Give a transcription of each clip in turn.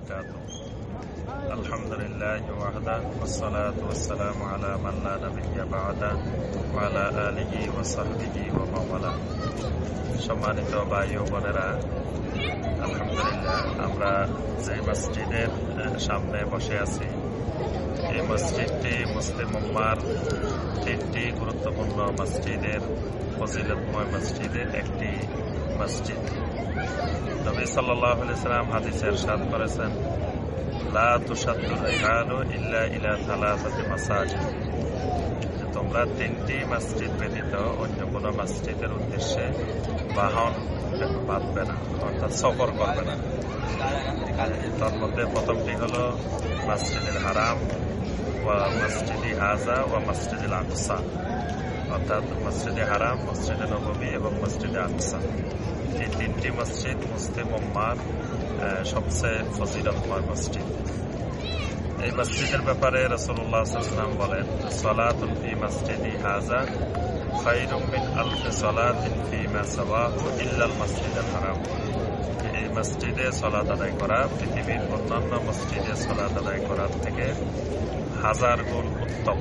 وبركاته الحمد لله وحده والصلاة والسلام على من لا نبي بعده وعلى آله وصحبه ومن والاه সম্মানিত ভাই ও বোনেরা আলহামদুলিল্লাহ আমরা যে মসজিদের সামনে বসে আছি এই মসজিদটি মুসলিম উম্মার তিনটি গুরুত্বপূর্ণ মসজিদের ফজিলতময় মসজিদের একটি মসজিদ। নবী সাল্লাহ সাল্লাম হাদিসে এরশাদ করেছেন, লা তুসাদ্দু রিহালু ইল্লা ইলা থালাথাতি মাসাজিদ। তোমরা তিনটি মসজিদ ব্যতীত অন্য কোন মসজিদের উদ্দেশ্যে বাহন বাঁধবে না, অর্থাৎ সফর করবে না। তার মধ্যে প্রথমটি হল মসজিদুল হারাম ওয়া মসজিদি হাজা ওয়া মসজিদুল আকসা, অর্থাৎ মসজিদে হারাম, মসজিদে নবমী এবং মসজিদে আকসা। এই তিনটি মসজিদ মুসলিম উম্মার সবচেয়ে ফজিলতময় মসজিদ। এই মসজিদের ব্যাপারে রসুল্লাহ সাল্লাম বলেন সলাতুল ফি মসজিদি হাজা খাইরুম মিন আলফি সলাতিন ফি মা ইল্লাল মসজিদুল হারাম। এই মসজিদে সলাত আদায় করা, পৃথিবীর অন্যান্য মসজিদে সলাত আদায় করার থেকে হাজার গুণ উত্তম।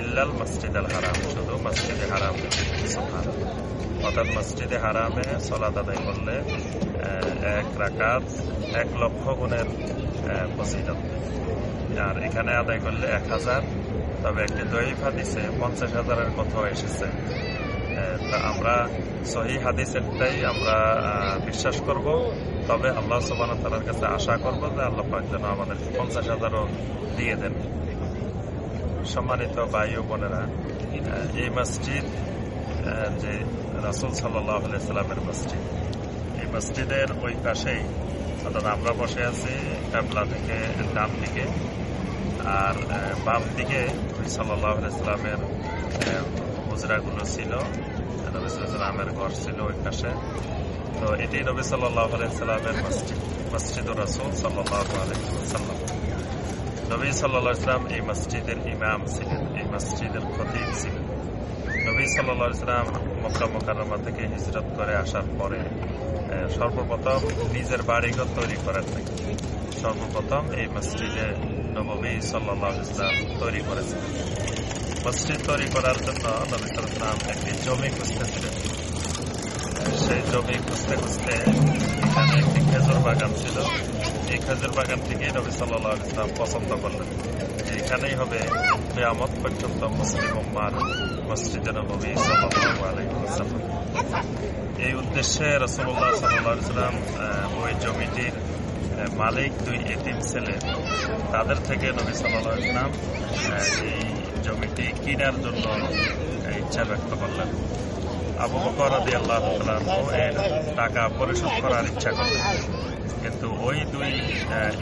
ইল্লাল মসজিদ আল হারাম, শুধু মসজিদে অর্থাৎ মসজিদে হারামে সলাত আদায় করলে এক রাকাত এক লক্ষ গুণের ফজিলত আর এখানে আদায় করলে এক হাজার। তবে একটি দৈব হাদিসে পঞ্চাশ হাজারের কথাও এসেছে। তা আমরা সহি হাদিসেরটাই আমরা বিশ্বাস করব। তবে আল্লাহ সুবান তালার কাছে আশা করব যে আল্লাহ পাক যেন আমাদের পঞ্চাশ হাজারও দিয়ে দেন। সম্মানিত বায়ু বোনেরা এই মসজিদ যে রাসুল সাল্লামের মসজিদ। এই মসজিদের ওই পাশেই, অর্থাৎ আমরা বসে আছি কাবলা থেকে ডান দিকে, আর বাম দিকে সাল্লাহ ইসলামের হুজরাগুলো ছিল। নবী সাল্লামের ঘর ছিল ওই পাশে। তো এটি নবী সাল্লাহ সাল্লামের মসজিদ মসজিদ রাসুল সাল্লাহ আলহিসাল্লাম নবী সাল্লাহ ইসলাম এই মসজিদের ইমাম ছিলেন, এই মসজিদের খতিব ছিলেন। নবী সাল্লাহ ইসলাম মক্কা মোকারমা থেকে হিজরত করে আসার পরে সর্বপ্রথম নিজের বাড়িঘর তৈরি করেন সর্বপ্রথম এই মসজিদে নবী সাল্লাহ ইসলাম তৈরি করেছেন। মসজিদ তৈরি করার জন্য নবী সাল্লাম একটি জমি খুঁজতে খুঁজতেছিলেন সেই জমি খুঁজতে খুঁজতে এখানে একটি খেজুর বাগান ছিল। এই খেজুর বাগান থেকে নবী সাল্লাহ ইসলাম পছন্দ করলেন। এখানেই হবে কেয়ামত পর্যন্ত মুসলিম উম্মার মসজিদে নবী সাল্লাহ আলাইসাল্লাম এই উদ্দেশ্যে রসুল্লাহ সাল্লাম ওই জমিটির মালিক দুই এতিম ছেলে, তাদের থেকে নবী সাল্লাহ ইসলাম এই জমিটি কেনার জন্য ইচ্ছা ব্যক্ত করলেন। আবু বকর আদি আল্লাহ এর টাকা পরিশোধ করার ইচ্ছা করলেন কিন্তু ওই দুই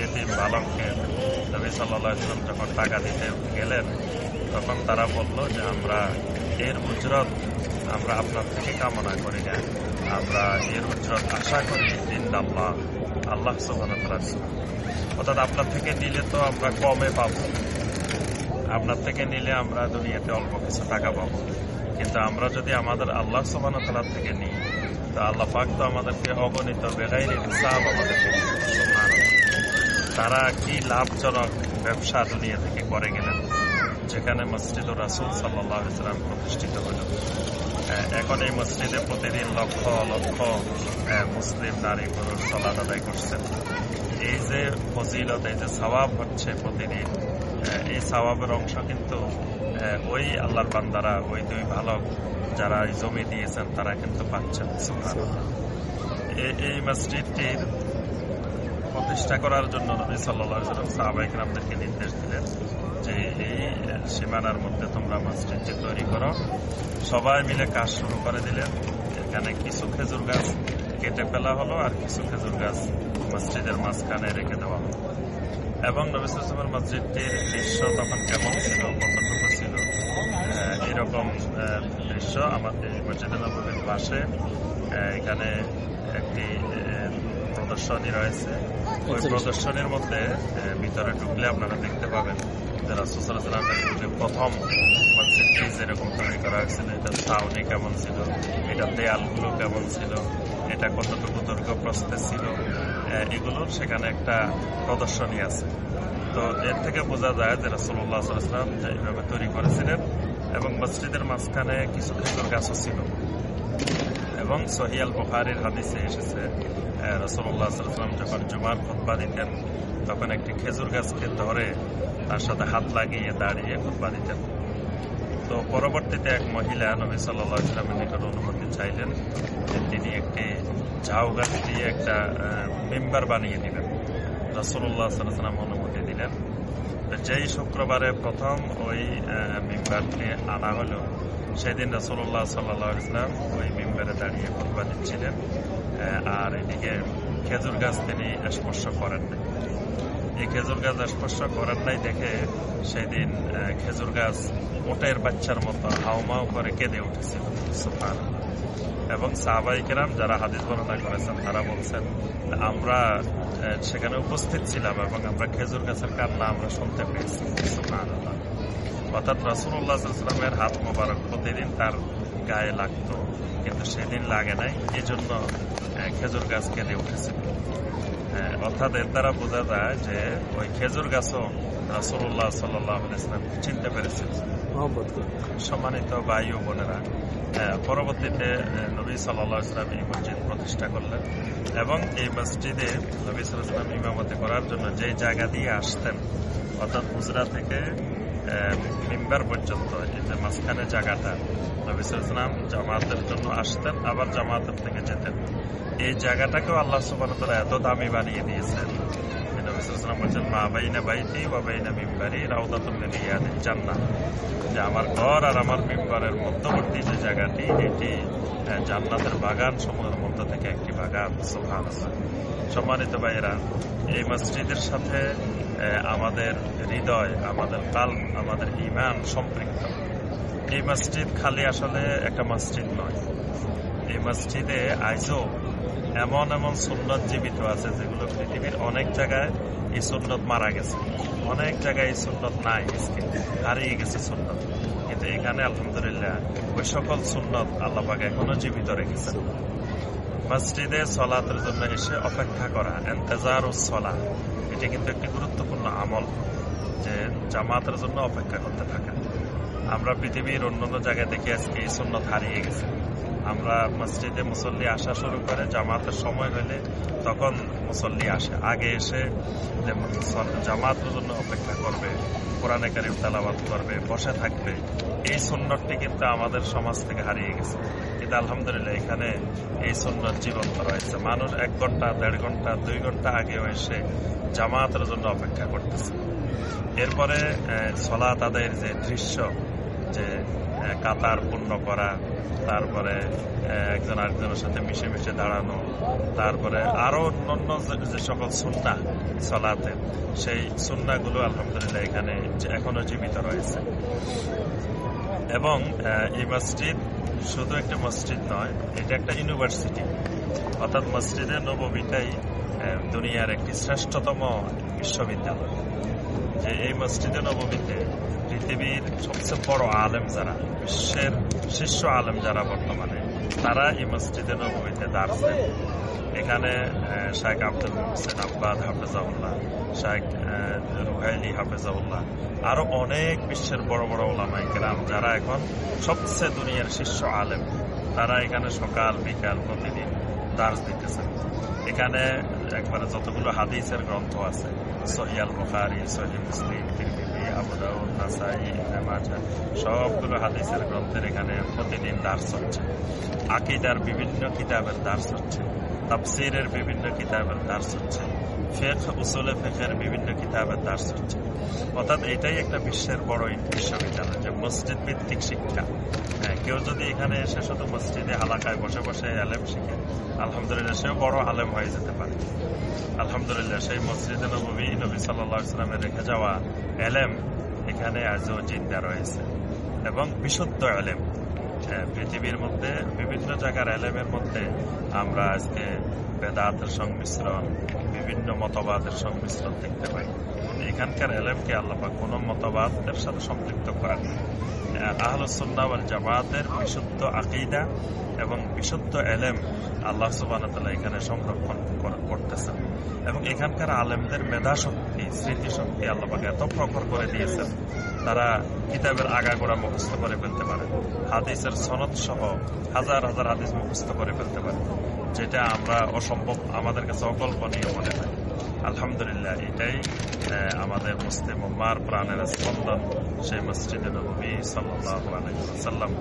এতিম বালককে নবী সাল্লাহ ইসলাম যখন টাকা দিতে গেলেন, তখন তারা বলল যে, আমরা এর উজরত আমরা আপনার থেকে কামনা করি না। আমরা এর উজরত আশা করি ইন্দাল্লাহ আল্লাহ সোহান অর্থাৎ আপনার থেকে নিলে তো আমরা কমে পাব। আপনার থেকে নিলে আমরা দুনিয়াতে অল্প কিছু টাকা পাব। কিন্তু আমরা যদি আমাদের আল্লাহ সোহান তালার থেকে নিই, তো আল্লাহ পাক তো আমাদেরকে অগণিত বেগাই হিসাব আমাদেরকে তারা কি লাভজনক ব্যবসা দুনিয়া থেকে করে গেলেন? যেখানে মসজিদ রাসুল সাল্লাহ ইসলাম প্রতিষ্ঠিত হল। এখন এই মসজিদে প্রতিদিন লক্ষ লক্ষ মুসলিম নারী পুরুষ সলাদ আদায় করছেন। এই যে ফজিলত, এই যে সবাব হচ্ছে প্রতিদিন এই সবাবের অংশ কিন্তু ওই আল্লাহর বান্দারা, ওই দুই ভালো যারা জমি দিয়েছেন, তারা কিন্তু পাচ্ছেন এই মসজিদটির প্রতিষ্ঠা করার জন্য নবী সাল্লাম সাহাবাহিক রামদেরকে নির্দেশ দিলেন যে, এই সীমানার মধ্যে তোমরা মসজিদটি তৈরি করো। সবাই মিলে কাজ শুরু করে দিলেন। এখানে কিছু খেজুর গাছ কেটে ফেলা হলো আর কিছু খেজুর গাছ মসজিদের মাঝখানে রেখে দেওয়া হলো। এবং নবিসের মসজিদটির দৃশ্য তখন কেমন ছিল? ছিল এরকম দৃশ্য আমাদের মসজিদ নবীর পাশে এখানে একটি প্রদর্শনী রয়েছে ওই প্রদর্শনীর মধ্যে ভিতরে ঢুকলে আপনারা দেখতে পাবেন যে রাসুসালামের যে প্রথম মসজিদটি যেরকম তৈরি করা হয়েছিল এটা ছাউনি কেমন ছিল এটা দেয়ালগুলো কেমন ছিল এটা কতটুকু দৈর্ঘ্য প্রস্তে ছিল এগুলোর সেখানে একটা প্রদর্শনী আছে তো এর থেকে বোঝা যায় যে রাসুল্লাহ সাল্লাম যে এইভাবে তৈরি করেছিলেন এবং মসজিদের মাঝখানে কিছু খেজুর গাছও ছিল এবং সহিয়াল বুখারির হাদিসে এসেছে রসুল্লাহ সাল্লাম যখন জুমার খুতবা দিতেন, তখন একটি খেজুর গাছকে ধরে তার সাথে হাত লাগিয়ে দাঁড়িয়ে খুতবা দিতেন। তো পরবর্তীতে এক মহিলা নবী সাল্লাহ ইসলামের নিকট অনুমতি চাইলেন যে তিনি একটি ঝাউ গাছ দিয়ে একটা মেম্বার বানিয়ে দিবেন। রসুল্লাহ সাল্লাম অনুমতি দিলেন। যেই শুক্রবারে প্রথম ওই মেম্বারটি আনা হলো, সেদিন রসুল্লাহ সাল্লাহ ইসলাম ওই মেম্বারে দাঁড়িয়ে খুতবা দিচ্ছিলেন। আর এদিকে খেজুর গাছ তিনি স্পর্শ করেন নাই। এই খেজুর গাছ স্পর্শ করেন নাই দেখে সেদিন খেজুর গাছ ওটের বাচ্চার মতো হাউমাউ করে কেঁদে উঠেছিল। সুফান এবং সাহাবাই কেরাম যারা হাদিস বর্ণনা করেছেন, তারা বলছেন আমরা সেখানে উপস্থিত ছিলাম এবং আমরা খেজুর গাছের কান্না আমরা শুনতে পেয়েছি। অর্থাৎ রসুল্লাহামের হাত মোবারক প্রতিদিন তার গায়ে লাগতো, কিন্তু সেদিন লাগে নাই এই জন্য খেজুর গাছ কেঁদে উঠেছিল অর্থাৎ এর দ্বারা বোঝা যায় যে, ওই খেজুর গাছও রাসুল্লাহ সাল্লাহ ইসলাম চিনতে সম্মানিত ভাই ও বোনেরা পরবর্তীতে নবী সাল্লাহ এই মসজিদ প্রতিষ্ঠা করলেন এবং এই মসজিদে নবী সাল্লাম ইমামতি করার জন্য যে জায়গা দিয়ে আসতেন, অর্থাৎ হুজরা থেকে মিম্বার পর্যন্ত, এই যে মাঝখানে জায়গাটা, নবী সাল্লাম জামাতের জন্য আসতেন, আবার জামাতের থেকে যেতেন। এই জায়গাটাকেও আল্লাহ সুবান এত দামি বানিয়ে দিয়েছেন বলছেন মা বাইনা বাইতি বা বাইনা মিম্বারি রাউদাতুল্লিন ইয়াদিন জান্নাত যে আমার ঘর আর আমার মিম্বারের মধ্যবর্তী যে জায়গাটি, এটি জান্নাতের বাগান সমূহের মধ্য থেকে একটি বাগান সুহান সম্মানিত ভাইয়েরা, এই মসজিদের সাথে আমাদের হৃদয়, আমাদের কাল আমাদের ইমান সম্পৃক্ত। এই মসজিদ খালি আসলে একটা মসজিদ নয়। এই মসজিদে আজও এমন এমন সুন্নত জীবিত আছে যেগুলো পৃথিবীর অনেক জায়গায় এই সুন্নত মারা গেছে। অনেক জায়গায় এই সুন্নত নাই হারিয়ে গেছে সুন্নত। কিন্তু এখানে আলহামদুলিল্লাহ ওই সকল সুন্নত আল্লাপাকে এখনও জীবিত রেখেছে মসজিদে সলাতের জন্য এসে অপেক্ষা করা এন্তেজার ও সলা এটি কিন্তু একটি গুরুত্বপূর্ণ আমল যে জামাতের জন্য অপেক্ষা করতে থাকা আমরা পৃথিবীর অন্যান্য জায়গায় দেখি আজকে এই সুন্নত হারিয়ে গেছে। আমরা মসজিদে মুসল্লি আসা শুরু করে, জামাতের সময় হলে তখন মুসল্লি আসে। আগে এসে জামাতের জন্য অপেক্ষা করবে, কোরআনে কারিম তালাবাদ করবে, বসে থাকবে, এই সুন্নতটি কিন্তু আমাদের সমাজ থেকে হারিয়ে গেছে। কিন্তু আলহামদুলিল্লাহ এখানে এই সুন্নত জীবন্ত রয়েছে। মানুষ এক ঘণ্টা, দেড় ঘণ্টা, দুই ঘণ্টা আগেও এসে জামাতের জন্য অপেক্ষা করতেছে। এরপরে সলা তাদের যে দৃশ্য, যে কাতার পূর্ণ করা, তারপরে একজন আরেকজনের সাথে মিশে মিশে দাঁড়ানো, তারপরে আরও অন্যান্য যে সকল সুন্না চলাতে সেই সুন্নাগুলো আলহামদুলিল্লাহ এখানে এখনও জীবিত রয়েছে। এবং এই মসজিদ শুধু একটা মসজিদ নয়, এটা একটা ইউনিভার্সিটি। অর্থাৎ মসজিদে নবমীটাই দুনিয়ার একটি শ্রেষ্ঠতম বিশ্ববিদ্যালয়, যে এই মসজিদে নবমীতে পৃথিবীর সবচেয়ে বড় আলেম যারা, বিশ্বের শীর্ষ আলেম যারা বর্তমানে, তারা এই মসজিদে নবমীতে দাঁড় এখানে শাহেখ আব্দুল হোসেন আব্বাদ হাফেজাউল্লাহ শাহেখ রুহাইলি হাফেজাউল্লাহ আরও অনেক বিশ্বের বড় বড় ওলামাই কেরাম যারা এখন সবচেয়ে দুনিয়ার শীর্ষ আলেম, তারা এখানে সকাল, বিকাল, প্রতিদিন দার্স দিতেছেন এখানে একবারে যতগুলো হাদিসের গ্রন্থ আছে সহিয়াল বুখারি সহি মুসলিম, তিরমিজি আবু দাউদ নাসাই, ইবনে মাজাহ সবগুলো হাদিসের গ্রন্থের এখানে প্রতিদিন দার্স হচ্ছে। আকিদার বিভিন্ন কিতাবের দার্স হচ্ছে। তাফসিরের বিভিন্ন কিতাবের দার্স হচ্ছে। ফেক উসুলে ফেকের বিভিন্ন কিতাবের দার্স হচ্ছে। অর্থাৎ এটাই একটা বিশ্বের বড় বিশ্ববিদ্যালয় যে মসজিদ ভিত্তিক শিক্ষা। হ্যাঁ কেউ যদি এখানে এসে শুধু মসজিদে এলাকায় বসে বসে আলেম শিখে, আলহামদুলিল্লাহ সেও বড় আলেম হয়ে যেতে পারে। আলহামদুলিল্লাহ সেই মসজিদে নবী নবী সাল্লাহ ইসলামের রেখে যাওয়া এলেম এখানে আজও জিন্দা রয়েছে। এবং বিশুদ্ধ এলেম পৃথিবীর মধ্যে, বিভিন্ন জায়গার এলেমের মধ্যে আমরা আজকে বেদাতের সংমিশ্রণ, বিভিন্ন মতবাদের সংমিশ্রণ দেখতে পাই। এখানকার এলেমকে আল্লাপা কোন মতবাদের সাথে সম্পৃক্ত করেন আহলুসুল্লাহ জামাতের বিশুদ্ধ আকিদা এবং বিশুদ্ধ এলেম আল্লাহ সুবাহ এখানে সংরক্ষণ কর- করতেছেন। এবং এখানকার আলেমদের মেধা শক্তি স্মৃতিশক্তি আল্লাহকে এত প্রখর করে দিয়েছেন। তারা কিতাবের আগাগোড়া মুখস্থ করে ফেলতে পারে। হাদিসের সনদ সহ হাজার হাজার হাদিস মুখস্থ করে ফেলতে পারে, যেটা আমরা অসম্ভব, আমাদের কাছে অকল্পনীয় মনে হয়। আলহামদুলিল্লাহ, এটাই আমাদের মুসলিম মার প্রাণের স্পন্দন সেই মসজিদে নবী সাল্লাম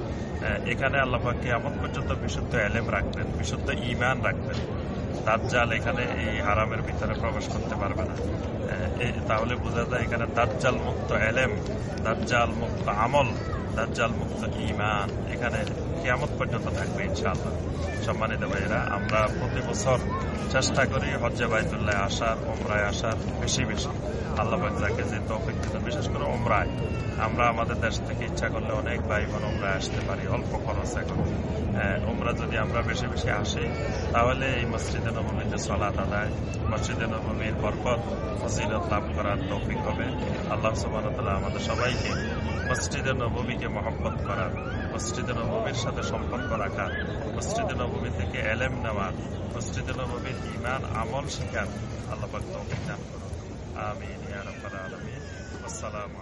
এখানে আল্লাহকে এমন পর্যন্ত বিশুদ্ধ এলেম রাখবেন, বিশুদ্ধ ইমান রাখবেন। দাজ্জাল এখানে এই হারামের ভিতরে প্রবেশ করতে পারবে না। তাহলে বোঝা যায় এখানে দাজ্জাল মুক্ত এলেম, দাজ্জাল মুক্ত আমল দাজ্জাল মুক্ত ইমান এখানে কিয়ামত পর্যন্ত থাকবে ইনশাআল্লাহ। সম্মানিত ভাইয়েরা, আমরা প্রতি বছর চেষ্টা করি হজ্জে বাইতুল্লাহ আসার ওমরায় আসার বেশি বেশি। আল্লাহ পাক যে তৌফিক দিত, বিশেষ করে ওমরায় আমরা আমাদের দেশ থেকে ইচ্ছা করলে অনেক ভাই বোন ওমরায় আসতে পারি, অল্প খরচ এখন। ওমরা যদি আমরা বেশি বেশি আসি, তাহলে এই মসজিদে নবমীতে সলাত আদায়, মসজিদে নবমীর বরকত ফজিলত লাভ করার তৌফিক হবে। আল্লাহ সুবাহতাল্লাহ আমাদের সবাইকে মসজিদে নবমীকে মহব্বত করার, মসজিদে নবমীর সাথে সম্পর্ক রাখার, মসজিদে নবমী থেকে এলেম নেওয়ার, মসজিদে নবমীর ইমান আমল শেখার আল্লাহ তৌফিক দান করুন। রাব্বাল আসসালামু